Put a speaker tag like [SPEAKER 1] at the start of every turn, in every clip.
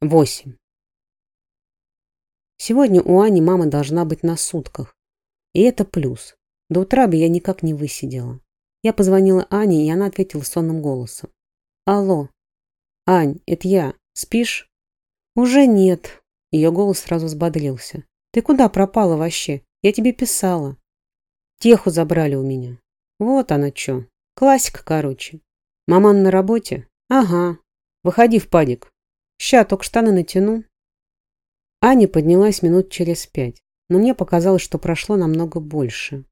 [SPEAKER 1] Восемь. Сегодня у Ани мама должна быть на сутках. И это плюс. До утра бы я никак не высидела. Я позвонила Ане, и она ответила сонным голосом. «Алло. Ань, это я. Спишь?» «Уже нет». Ее голос сразу взбодрился. «Ты куда пропала вообще? Я тебе писала». «Теху забрали у меня». «Вот она чё. Классика, короче». «Маман на работе?» «Ага. Выходи в падик. Ща, только штаны натяну. Аня поднялась минут через пять, но мне показалось, что прошло намного больше.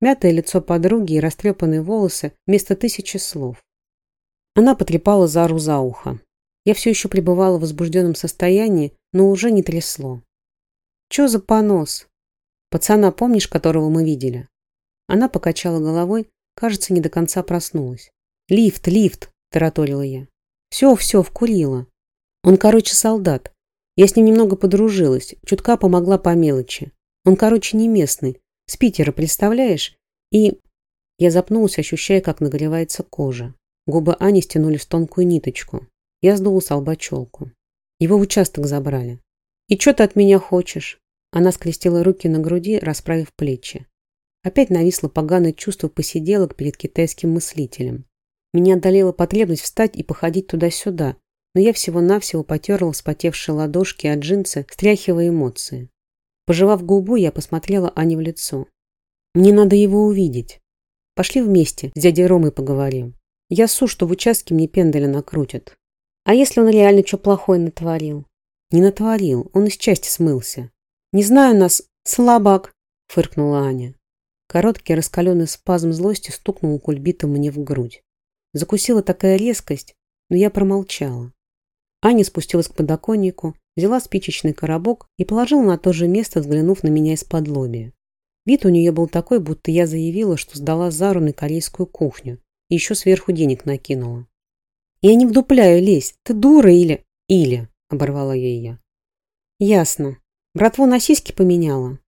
[SPEAKER 1] Мятое лицо подруги и растрепанные волосы вместо тысячи слов. Она потрепала Зару за ухо. Я все еще пребывала в возбужденном состоянии, но уже не трясло. «Че за понос? Пацана, помнишь, которого мы видели?» Она покачала головой, кажется, не до конца проснулась. «Лифт, лифт!» – тараторила я. «Все, все, вкурила. Он, короче, солдат. Я с ним немного подружилась, чутка помогла по мелочи. Он, короче, не местный. С Питера, представляешь? И... Я запнулась, ощущая, как нагревается кожа. Губы Ани стянули в тонкую ниточку. Я сдула с лба челку. Его в участок забрали. «И что ты от меня хочешь?» Она скрестила руки на груди, расправив плечи. Опять нависло поганое чувство посиделок перед китайским мыслителем. Меня одолела потребность встать и походить туда-сюда, но я всего-навсего потерла вспотевшие ладошки от джинсы, стряхивая эмоции. Пожевав губу, я посмотрела Ане в лицо. «Мне надо его увидеть. Пошли вместе, с дядей Ромой поговорим. Я су, что в участке мне пенделя накрутят. А если он реально что плохое натворил?» «Не натворил, он из части смылся. Не знаю нас, слабак!» – фыркнула Аня. Короткий раскаленный спазм злости стукнул кульбитом мне в грудь. Закусила такая резкость, но я промолчала. Аня спустилась к подоконнику, взяла спичечный коробок и положила на то же место, взглянув на меня из-под лобия. Вид у нее был такой, будто я заявила, что сдала Зару на корейскую кухню и еще сверху денег накинула. «Я не вдупляю, лезь, ты дура или...» «Или», — оборвала я. «Ясно. Братву на сиськи поменяла?»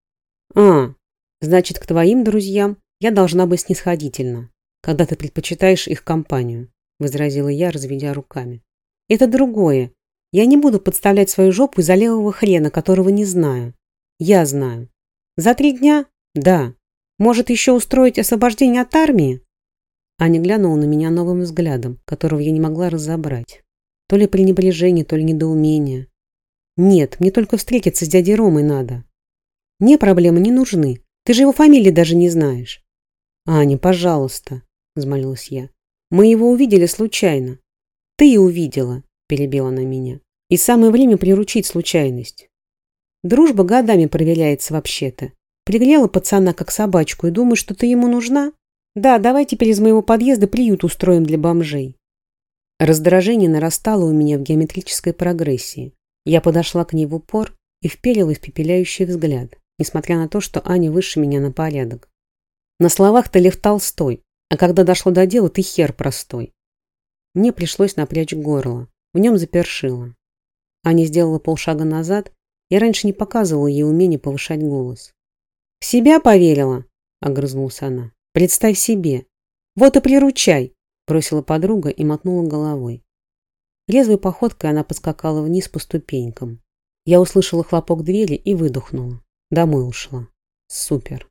[SPEAKER 1] «А, значит, к твоим друзьям я должна быть снисходительна, когда ты предпочитаешь их компанию», — возразила я, разведя руками. Это другое. Я не буду подставлять свою жопу из-за левого хрена, которого не знаю. Я знаю. За три дня? Да. Может, еще устроить освобождение от армии? Аня глянула на меня новым взглядом, которого я не могла разобрать. То ли пренебрежение, то ли недоумение. Нет, мне только встретиться с дядей Ромой надо. Мне проблемы не нужны. Ты же его фамилии даже не знаешь. Аня, пожалуйста, взмолилась я. Мы его увидели случайно. «Ты и увидела», – перебила она меня. «И самое время приручить случайность. Дружба годами проверяется вообще-то. Пригрела пацана как собачку и думаешь, что ты ему нужна? Да, давай теперь из моего подъезда приют устроим для бомжей». Раздражение нарастало у меня в геометрической прогрессии. Я подошла к ней в упор и вперила в пепеляющий взгляд, несмотря на то, что Аня выше меня на порядок. На словах ты Лев Толстой, а когда дошло до дела, ты хер простой. Мне пришлось напрячь горло. В нем запершило. Аня сделала полшага назад. Я раньше не показывала ей умение повышать голос. «В себя поверила?» – огрызнулся она. «Представь себе!» «Вот и приручай!» – бросила подруга и мотнула головой. Резвой походкой она поскакала вниз по ступенькам. Я услышала хлопок двери и выдохнула. Домой ушла. Супер.